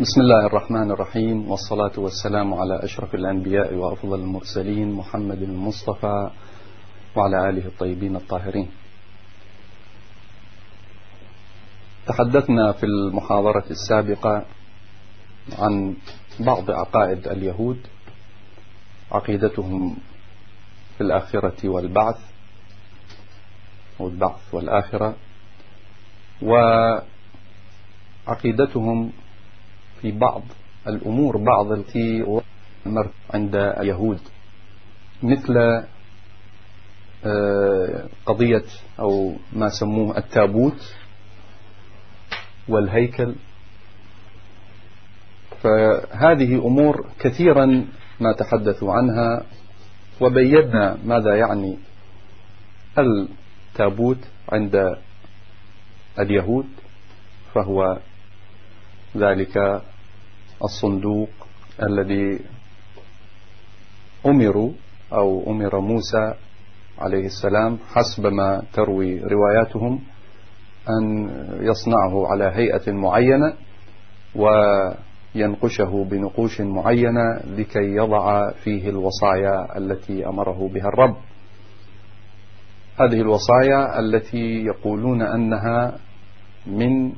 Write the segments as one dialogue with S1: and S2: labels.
S1: بسم الله الرحمن الرحيم والصلاة والسلام على أشرف الأنبياء وأفضل المرسلين محمد المصطفى وعلى آله الطيبين الطاهرين. تحدثنا في المحاضرة السابقة عن بعض عقائد اليهود عقيدتهم في الآخرة والبعث والبعث والآخرة وعقيدتهم في بعض الأمور بعض التي مرت عند اليهود. مثل آه، قضية أو ما سموه التابوت والهيكل. فهذه أمور كثيرا ما تحدثوا عنها وبينا ماذا يعني التابوت عند اليهود فهو ذلك الصندوق الذي أمروا أو أمر موسى عليه السلام حسب ما تروي رواياتهم أن يصنعه على هيئة معينة وينقشه بنقوش معينة لكي يضع فيه الوصايا التي أمره بها الرب. هذه الوصايا التي يقولون أنها من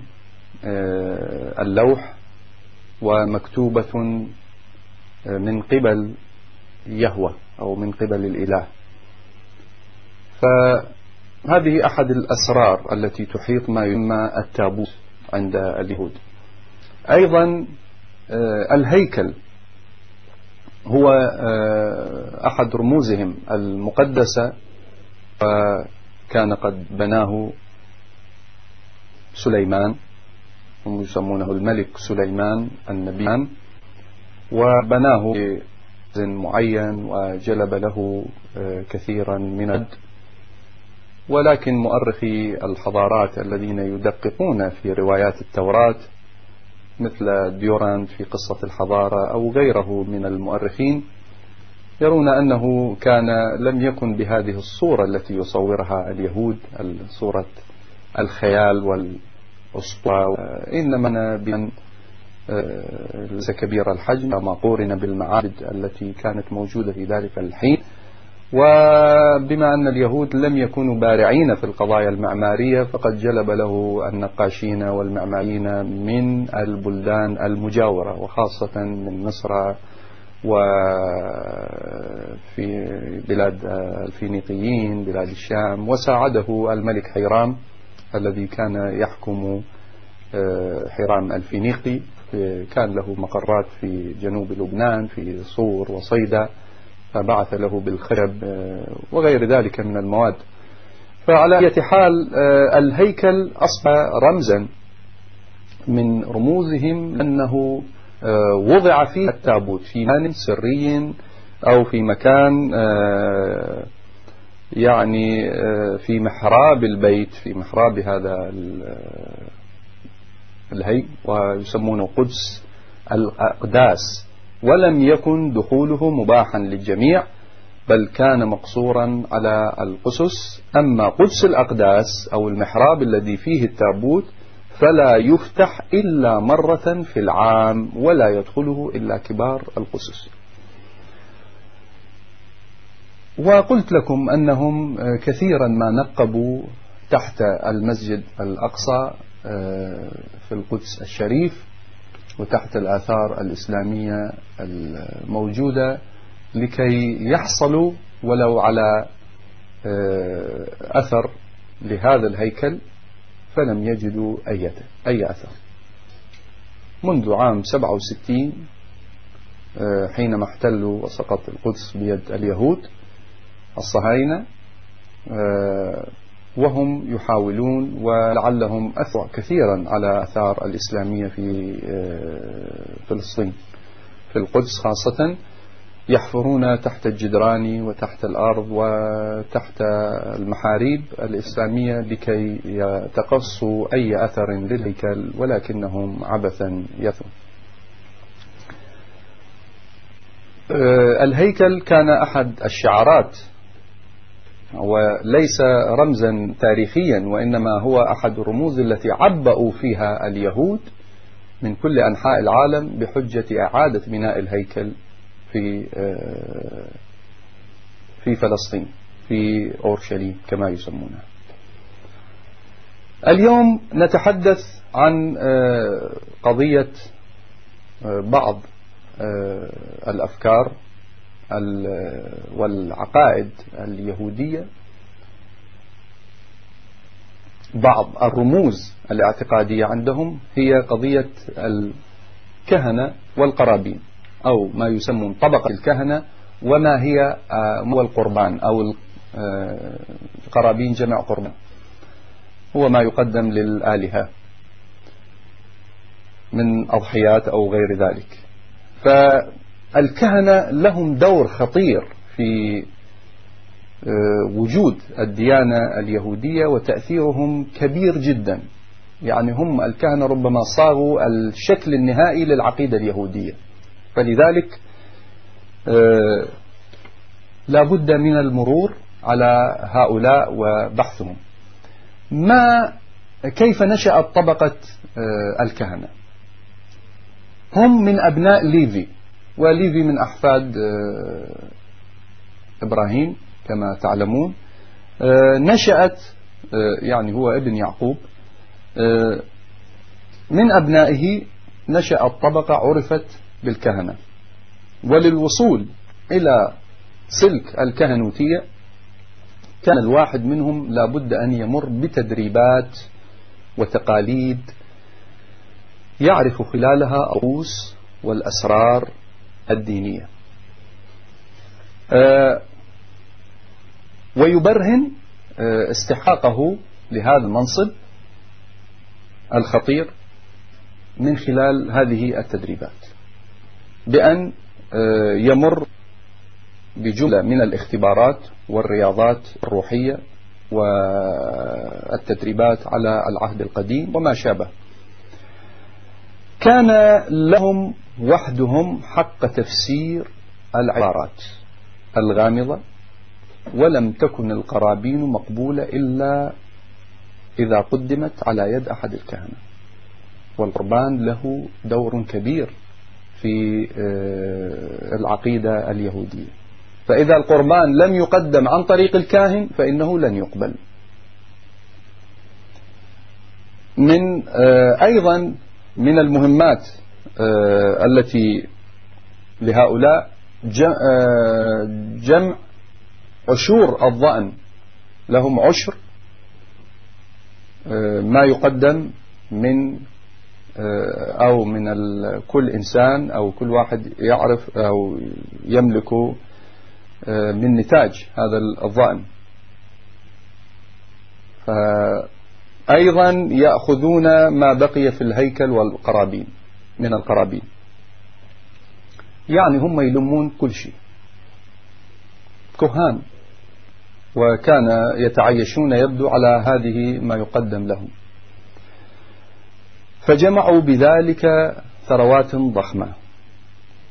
S1: آه، اللوح ومكتوبة آه، من قبل يهوى أو من قبل الإله. فهذه أحد الأسرار التي تحيط ما يسمى التابوت عند اليهود. أيضا آه، الهيكل هو أحد رموزهم المقدسة وكان قد بناه سليمان. هم يسمونه الملك سليمان النبي وبناه معين وجلب له آه، كثيرا من الد ولكن مؤرخي الحضارات الذين يدققون في روايات التوراة مثل ديوران في قصة الحضارة أو غيره من المؤرخين يرون أنه كان لم يكن بهذه الصورة التي يصورها اليهود صورة الخيال والأسطوة إنما بأن آه، ليس كبير الحجم ما قورن بالمعابد التي كانت موجودة في ذلك الحين. وبما أن اليهود لم يكونوا بارعين في القضايا المعمارية فقد جلب له النقاشين والمعماريين من البلدان المجاورة وخاصة من مصر وفي بلاد الفينيقيين بلاد الشام. وساعده الملك حيرام الذي كان يحكم آه، حرام الفينيقي كان له مقرات في جنوب لبنان في صور وصيدا فبعث له بالخرب آه، وغير ذلك من المواد. فعلى أي حال آه، الهيكل أصبح رمزا من رموزهم أنه وضع فيه التابوت في مكان سري أو في مكان يعني آه، في محراب البيت في محراب هذا الهي ويسمونه قدس الأقداس. ولم يكن دخوله مباحا للجميع بل كان مقصورا على القسس أما قدس الأقداس أو المحراب الذي فيه التابوت فلا يفتح إلا مرة في العام ولا يدخله إلا كبار القسس وقلت لكم أنهم آه، كثيرا ما نقبوا تحت المسجد الأقصى آه، في القدس الشريف وتحت الآثار الإسلامية الموجودة لكي يحصلوا ولو على آه، أثر لهذا الهيكل فلم يجدوا أي أي أثر. منذ عام 67 حينما احتلوا وسقط القدس بيد اليهود الصهاينة آه، وهم يحاولون ولعلهم أثروا كثيرا على أثار الإسلامية في آه، فلسطين. في القدس خاصة يحفرون تحت الجدران وتحت الأرض وتحت المحاريب الإسلامية لكي يتقصوا أي أثر للهيكل ولكنهم عبثا يثرون آه، الهيكل كان أحد الشعارات وليس رمزا تاريخيا وإنما هو أحد الرموز التي عبأوا فيها اليهود من كل أنحاء العالم بحجة إعادة بناء الهيكل في في فلسطين في أورشليم كما يسمونها اليوم نتحدث عن قضية بعض الأفكار والعقائد اليهودية بعض الرموز الاعتقادية عندهم هي قضية الكهنة والقرابين أو ما يسمون طبقة الكهنة وما هي هو القربان أو القرابين جمع قربان. هو ما يقدم للآلهة من أضحيات أو غير ذلك. فالكهنة لهم دور خطير في آه، وجود الديانة اليهودية وتأثيرهم كبير جدا. يعني هم الكهنة ربما صاروا الشكل النهائي للعقيدة اليهودية. فلذلك آه، لا بد من المرور على هؤلاء وبحثهم. ما كيف نشأت طبقة آه، الكهنة؟ هم من أبناء ليفي. وليفي من أحفاد آه، إبراهيم كما تعلمون. آه، نشأت آه، يعني هو ابن يعقوب. من أبنائه نشأت طبقة عرفت بالكهنة. وللوصول إلى سلك الكهنوتية كان الواحد منهم لابد أن يمر بتدريبات وتقاليد يعرف خلالها الرؤوس والأسرار الدينية. آه، ويبرهن آه، استحقاقه لهذا المنصب الخطير من خلال هذه التدريبات. بأن آه، يمر بجملة من الاختبارات والرياضات الروحية والتدريبات على العهد القديم وما شابه. كان لهم وحدهم حق تفسير العبارات الغامضة ولم تكن القرابين مقبولة إلا إذا قدمت على يد أحد الكهنة. والقربان له دور كبير في آه، العقيدة اليهودية. فإذا القربان لم يقدم عن طريق الكاهن فإنه لن يقبل. من آه، أيضا من المهمات آه، التي لهؤلاء آه، جمع عشور الظأن. لهم عشر آه، ما يقدم من أو من كل إنسان أو كل واحد يعرف أو يملك من نتاج هذا الظأن. أيضا يأخذون ما بقي في الهيكل والقرابين من القرابين. يعني هم يلمون كل شيء. كهان. وكان يتعيشون يبدو على هذه ما يقدم لهم. فجمعوا بذلك ثروات ضخمة.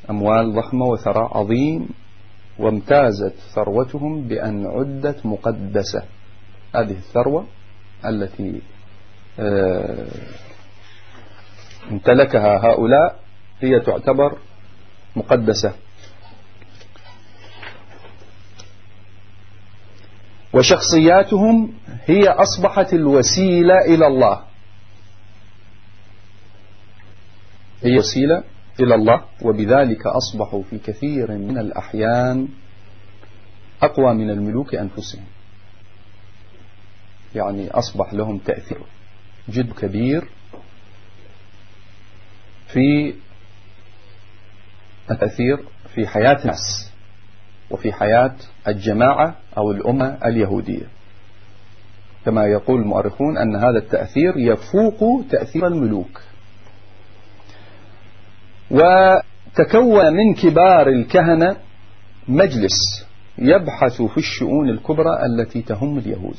S1: أموال ضخمة وثراء عظيم وامتازت ثروتهم بأن عدت مقدسة. هذه الثروة التي امتلكها هؤلاء هي تعتبر مقدسة. وشخصياتهم هي أصبحت الوسيلة إلى الله. هي وسيلة إلى الله وبذلك أصبحوا في كثير من الأحيان أقوى من الملوك أنفسهم. يعني أصبح لهم تأثير. جد كبير في التأثير في حياة الناس وفي حياة الجماعة أو الأمة اليهودية. كما يقول المؤرخون أن هذا التأثير يفوق تأثير الملوك. وتكون من كبار الكهنة مجلس يبحث في الشؤون الكبرى التي تهم اليهود.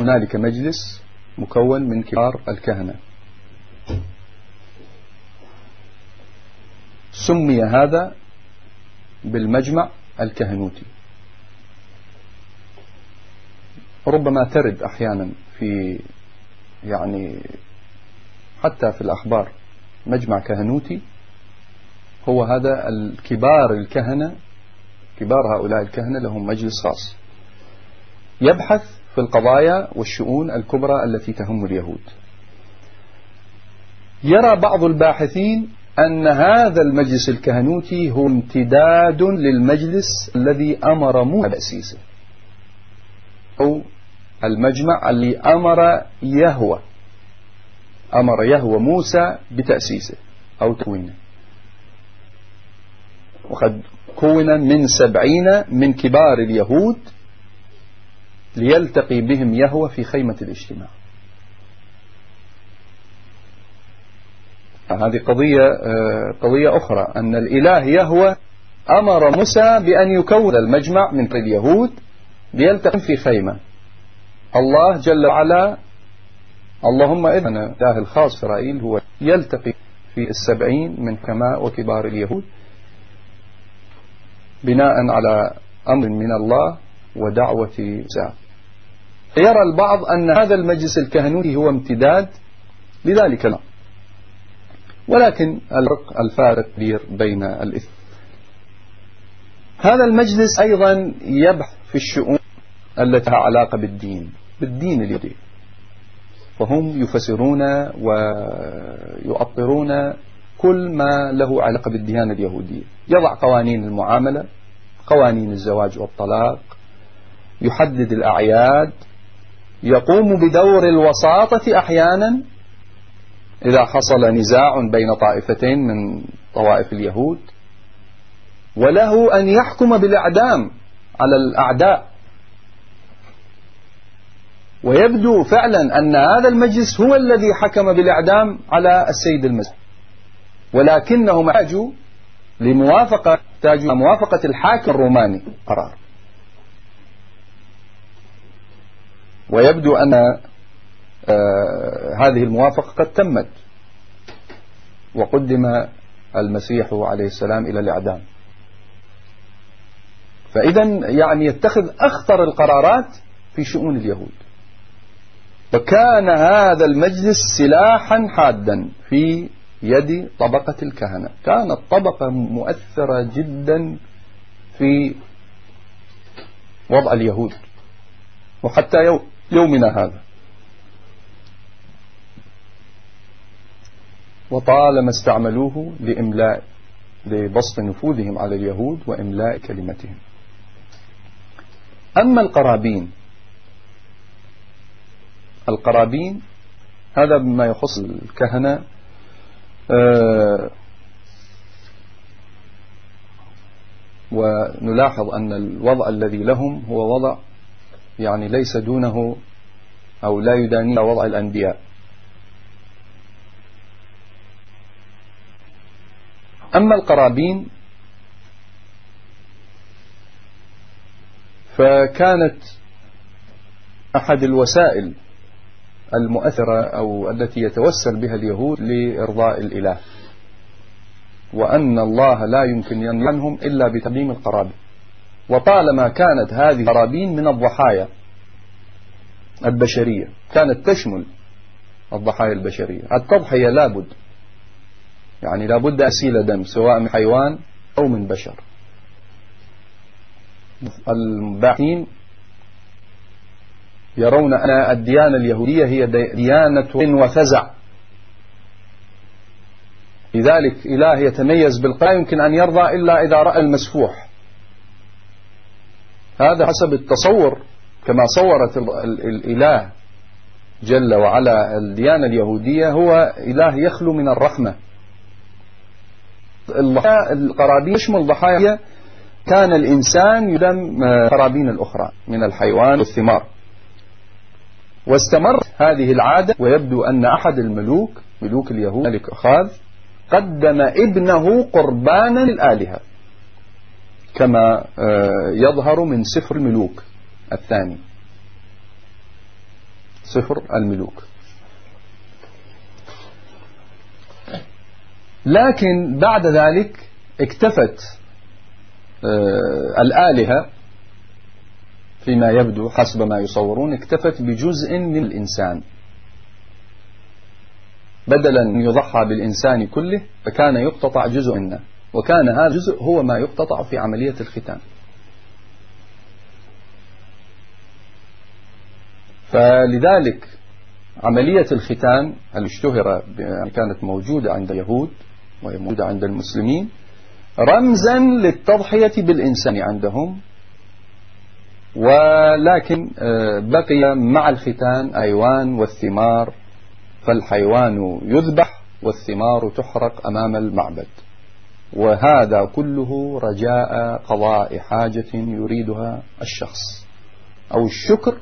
S1: هنالك مجلس مكون من كبار الكهنة. سمي هذا بالمجمع الكهنوتي. ربما ترد أحيانا في يعني حتى في الأخبار مجمع كهنوتي. هو هذا الكبار الكهنة كبار هؤلاء الكهنة لهم مجلس خاص. يبحث في القضايا والشؤون الكبرى التي تهم اليهود. يرى بعض الباحثين أن هذا المجلس الكهنوتي هو امتداد للمجلس الذي أمر موسى بتأسيسه أو المجمع الذي أمر يهوى أمر يهوى موسى بتأسيسه أو تكوينه. وقد كون من سبعين من كبار اليهود ليلتقي بهم يهوى في خيمة الاجتماع. هذه قضية آه، قضية أخرى أن الإله يهوى أمر موسى بأن يكون المجمع من اليهود ليلتقي في خيمة. الله جل وعلا اللهم إذن الله الخاص إسرائيل هو يلتقي في السبعين من حكماء وكبار اليهود بناء على أمر من الله ودعوة موسى. يرى البعض أن هذا المجلس الكهنوتي هو امتداد لذلك الأمر ولكن الفرق الفارق كبير بين الإثم. هذا المجلس أيضا يبحث في الشؤون التي لها علاقة بالدين بالدين اليهودي. فهم يفسرون ويؤطرون كل ما له علاقة بالديانة اليهودية. يضع قوانين المعاملة قوانين الزواج والطلاق يحدد الأعياد يقوم بدور الوساطة أحيانا إذا حصل نزاع بين طائفتين من طوائف اليهود وله أن يحكم بالإعدام على الأعداء. ويبدو فعلا أن هذا المجلس هو الذي حكم بالإعدام على السيد المسيح ولكنهم احتاجوا لموافقة موافقة الحاكم الروماني. قرار. ويبدو أن آه هذه الموافقة قد تمت وقدم المسيح عليه السلام إلى الإعدام. فإذا يعني يتخذ أخطر القرارات في شؤون اليهود. وكان هذا المجلس سلاحا حادا في يد طبقة الكهنة. كانت طبقة مؤثرة جدا في وضع اليهود. وحتى يومنا هذا. وطالما استعملوه لإملاء لبسط نفوذهم على اليهود وإملاء كلمتهم. أما القرابين القرابين هذا بما يخص الكهنة آه، ونلاحظ أن الوضع الذي لهم هو وضع يعني ليس دونه أو لا يداني وضع الأنبياء. أما القرابين فكانت أحد الوسائل المؤثرة أو التي يتوسل بها اليهود لإرضاء الإله وأن الله لا يمكن ينعنهم إلا بتقديم القرابين. وطالما كانت هذه القرابين من الضحايا البشرية كانت تشمل الضحايا البشرية. التضحية لابد يعني لابد أسيل دم سواء من حيوان أو من بشر. الباحثين يرون أن الديانة اليهودية هي ديانة وفزع. لذلك إله يتميز بالقراءة يمكن أن يرضى إلا إذا رأى المسفوح. هذا حسب التصور كما صورت الإله جل وعلا الديانة اليهودية هو إله يخلو من الرحمة القرابين يشمل ضحايا كان الإنسان يدم قرابين الأخرى من الحيوان والثمار. واستمرت هذه العادة ويبدو أن أحد الملوك ملوك اليهود ملك أخاذ قدم ابنه قربانا للآلهة. كما آه، يظهر من سفر الملوك الثاني. سفر الملوك. لكن بعد ذلك اكتفت آه، الآلهة فيما يبدو حسب ما يصورون اكتفت بجزء من الإنسان. بدلا أن يضحى بالإنسان كله فكان يقتطع جزء منه. وكان هذا الجزء هو ما يقتطع في عملية الختان. فلذلك عملية الختان اشتهر يعني كانت موجودة عند اليهود وهي موجودة عند المسلمين رمزا للتضحية بالإنسان عندهم ولكن آه، بقي مع الختان أيوان والثمار فالحيوان يذبح والثمار تحرق أمام المعبد. وهذا كله رجاء قضاء حاجة يريدها الشخص. أو الشكر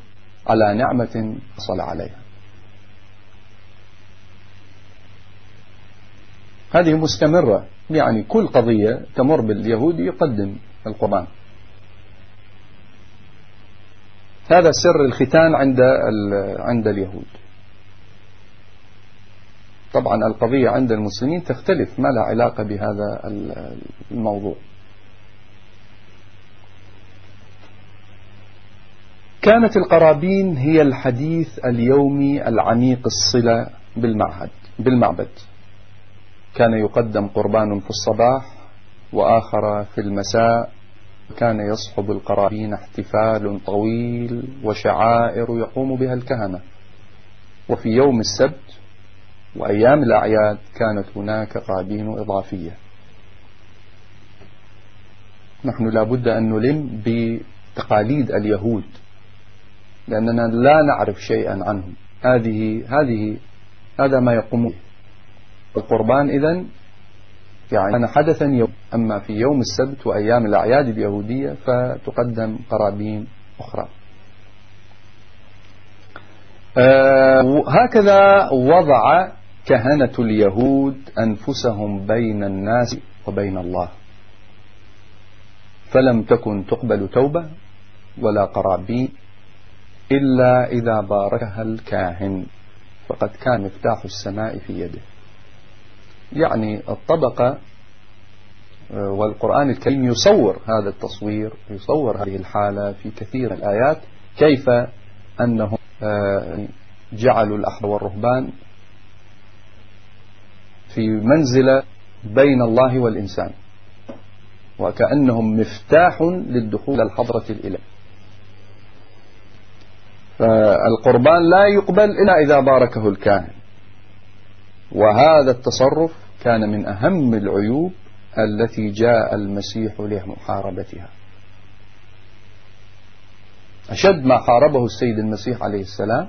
S1: على نعمة حصل عليها. هذه مستمرة. يعني كل قضية تمر باليهودي يقدم القربان هذا سر الختان عند عند اليهود. طبعا القضية عند المسلمين تختلف ما لها علاقة بهذا الموضوع. كانت القرابين هي الحديث اليومي العميق الصلة بالمعهد بالمعبد. كان يقدم قربان في الصباح وآخر في المساء. كان يصحب القرابين احتفال طويل وشعائر يقوم بها الكهنة. وفي يوم السبت وأيام الأعياد كانت هناك قرابين إضافية. نحن لابد أن نلم بتقاليد اليهود لأننا لا نعرف شيئا عنهم. هذه هذه هذا ما يقوم القربان إذن يعني كان حدثا يوم أما في يوم السبت وأيام الأعياد اليهودية فتقدم قرابين أخرى. آه هكذا وضع كهنة اليهود أنفسهم بين الناس وبين الله. فلم تكن تقبل توبة ولا قرابين إلا إذا باركها الكاهن فقد كان مفتاح السماء في يده. يعني الطبقة آه، والقرآن الكريم يصور هذا التصوير يصور هذه الحالة في كثير من الآيات كيف أنهم آه، جعلوا الأحبار والرهبان في منزلة بين الله والإنسان. وكأنهم مفتاح للدخول الحضرة الإله. فالقربان لا يقبل إلا إذا باركه الكاهن. وهذا التصرف كان من أهم العيوب التي جاء المسيح لمحاربتها. أشد ما حاربه السيد المسيح عليه السلام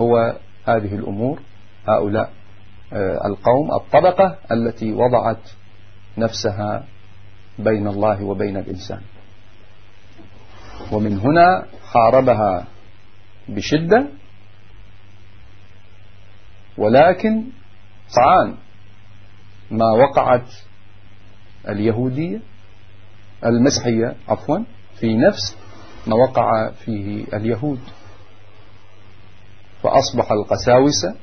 S1: هو هذه الأمور. هؤلاء القوم الطبقة التي وضعت نفسها بين الله وبين الإنسان. ومن هنا حاربها بشدة ولكن صعان ما وقعت اليهودية المسيحية عفوا في نفس ما وقع فيه اليهود. فأصبح القساوسة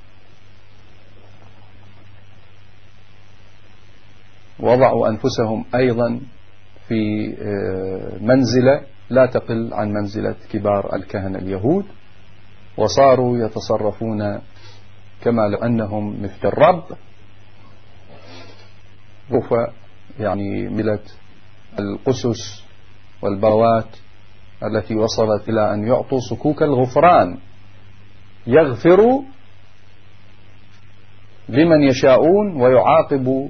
S1: وضعوا أنفسهم أيضا في آه، منزلة لا تقل عن منزلة كبار الكهنة اليهود وصاروا يتصرفون كما لو أنهم مثل الرب. رفع يعني ملت القسس والبوات التي وصلت إلى أن يعطوا صكوك الغفران. يغفر لمن يشاءون ويعاقب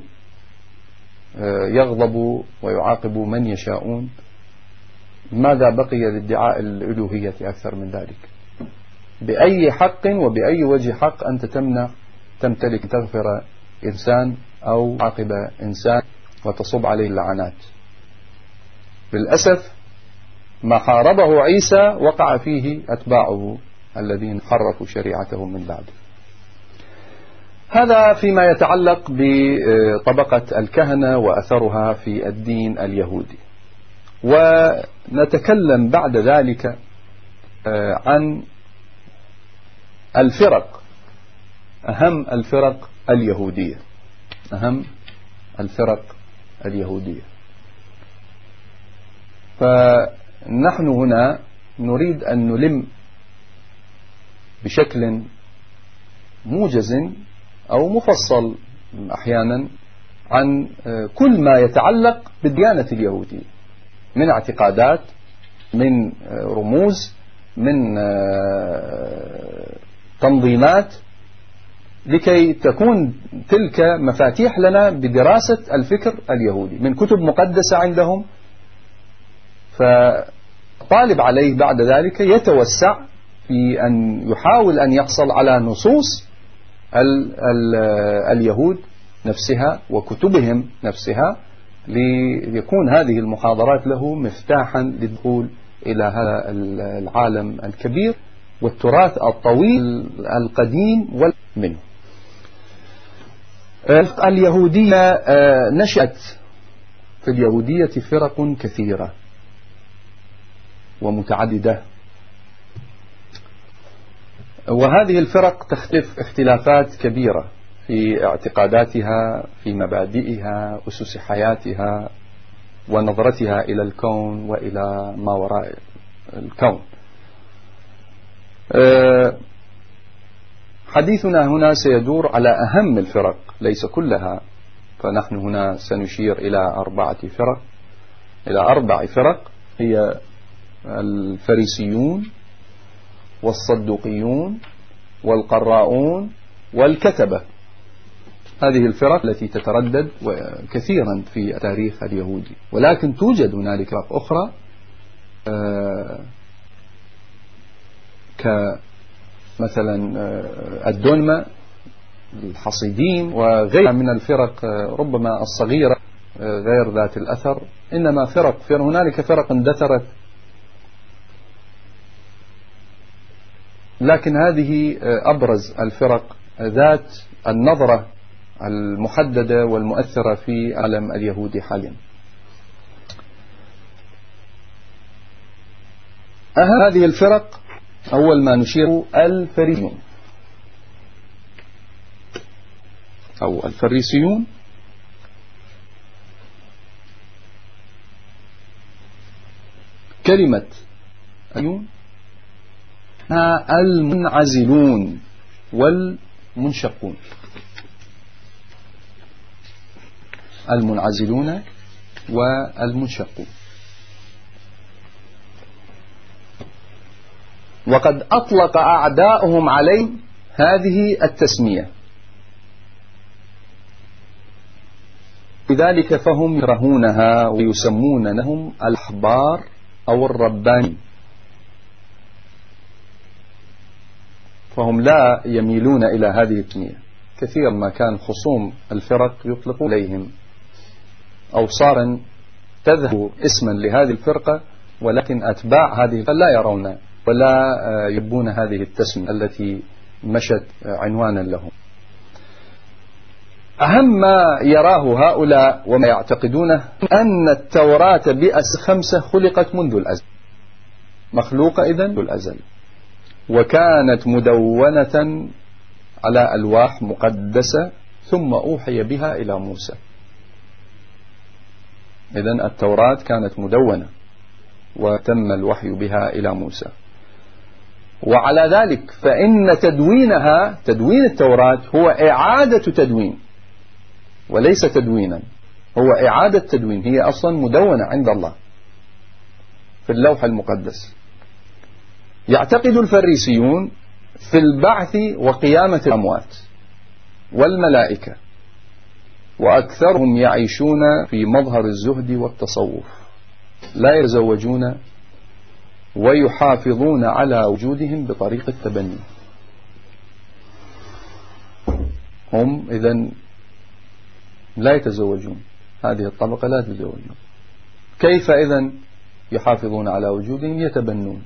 S1: يغضب ويعاقب من يشاءون. ماذا بقي للدعاء الألوهية أكثر من ذلك؟ بأي حق وبأي وجه حق أنت تمنع تمتلك تغفر إنسان أو عاقب إنسان وتصب عليه اللعنات. بالأسف ما حاربه عيسى وقع فيه أتباعه الذين حرفوا شريعته من بعده. هذا فيما يتعلق بطبقة الكهنة وأثرها في الدين اليهودي. ونتكلم بعد ذلك آه، عن الفرق أهم الفرق اليهودية. أهم الفرق اليهودية. فنحن هنا نريد أن نلم بشكل موجز أو مفصل أحيانا عن كل ما يتعلق بالديانة اليهودية من اعتقادات من رموز من تنظيمات لكي تكون تلك مفاتيح لنا بدراسة الفكر اليهودي من كتب مقدسة عندهم. فطالب عليه بعد ذلك يتوسع في أن يحاول أن يحصل على نصوص ال ال اليهود نفسها وكتبهم نفسها ليكون هذه المحاضرات له مفتاحا للدخول إلى هذا العالم الكبير والتراث الطويل القديم منه. اليهودية آه، نشأت في اليهودية فرق كثيرة ومتعددة. وهذه الفرق تختلف اختلافات كبيرة في اعتقاداتها في مبادئها أسس حياتها ونظرتها إلى الكون وإلى ما وراء الكون. آه، حديثنا هنا سيدور على أهم الفرق ليس كلها فنحن هنا سنشير إلى أربعة فرق. إلى أربع فرق هي الفريسيون والصدوقيون والقراؤون والكتبة. هذه الفرق التي تتردد كثيرا في التاريخ اليهودي ولكن توجد هنالك فرق أخرى آه، كمثلا آه، الدنمة الحصيدين وغيرها من الفرق آه، ربما الصغيرة غير ذات الأثر. إنما فرق فرق هنالك فرق اندثرت لكن هذه أبرز الفرق ذات النظرة المحددة والمؤثرة في عالم اليهود حاليا. هذه الفرق أول ما نشير الفريسيون. أو الفريسيون. كلمة المنعزلون والمنشقون. المنعزلون والمنشقون. وقد أطلق أعداؤهم عليهم هذه التسمية. لذلك فهم يرهونها ويسمونهم الأحبار أو الرباني. فهم لا يميلون إلى هذه التسمية كثير ما كان خصوم الفرق يطلق عليهم. أو صار تذهب اسما لهذه الفرقة ولكن أتباع هذه لا يرون ولا يبون هذه التسمية التي مشت عنوانا لهم. أهم ما يراه هؤلاء وما يعتقدونه أن التوراة بأس خمسة خلقت منذ الأزل. مخلوقة إذن؟ منذ الأزل. وكانت مدونة على ألواح مقدسة ثم أوحي بها إلى موسى. إذن التوراة كانت مدونة وتم الوحي بها إلى موسى. وعلى ذلك فإن تدوينها تدوين التوراة هو إعادة تدوين وليس تدوينا. هو إعادة تدوين هي أصلا مدونة عند الله في اللوح المقدس. يعتقد الفريسيون في البعث وقيامة الأموات والملائكة وأكثرهم يعيشون في مظهر الزهد والتصوف لا يتزوجون ويحافظون على وجودهم بطريق التبني. هم إذا لا يتزوجون. هذه الطبقة لا يتزوجون كيف إذا يحافظون على وجودهم؟ يتبنون.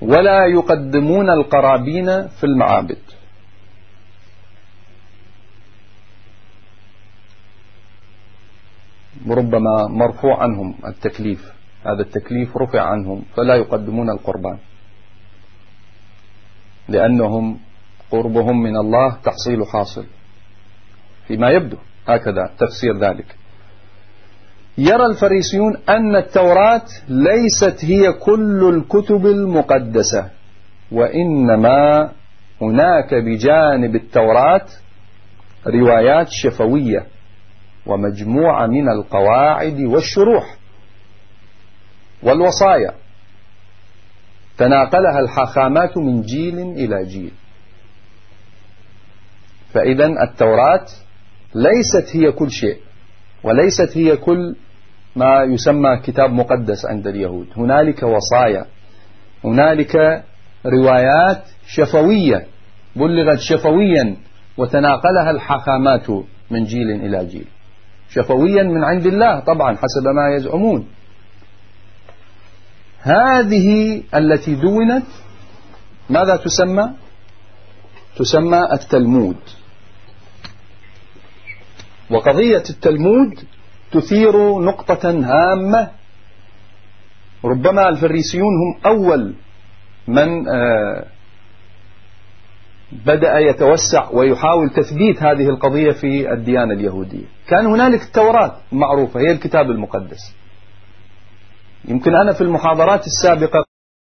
S1: ولا يقدمون القرابين في المعابد. ربما مرفوع عنهم التكليف. هذا التكليف رفع عنهم فلا يقدمون القربان. لأنهم قربهم من الله تحصيل حاصل فيما يبدو هكذا تفسير ذلك. يرى الفريسيون أن التوراة ليست هي كل الكتب المقدسة وإنما هناك بجانب التوراة روايات شفوية ومجموعة من القواعد والشروح والوصايا. تناقلها الحاخامات من جيل إلى جيل. فإذا التوراة ليست هي كل شيء وليست هي كل ما يسمى كتاب مقدس عند اليهود. هنالك وصايا هنالك روايات شفوية بلغت شفويا وتناقلها الحاخامات من جيل إلى جيل. شفويا من عند الله طبعا حسب ما يزعمون. هذه التي دونت ماذا تسمى؟ تسمى التلمود. وقضية التلمود تثير نقطة هامة. ربما الفريسيون هم أول من آه، بدأ يتوسع ويحاول تثبيت هذه القضية في الديانة اليهودية. كان هنالك التوراة المعروفة هي الكتاب المقدس. يمكن أنا في المحاضرات السابقة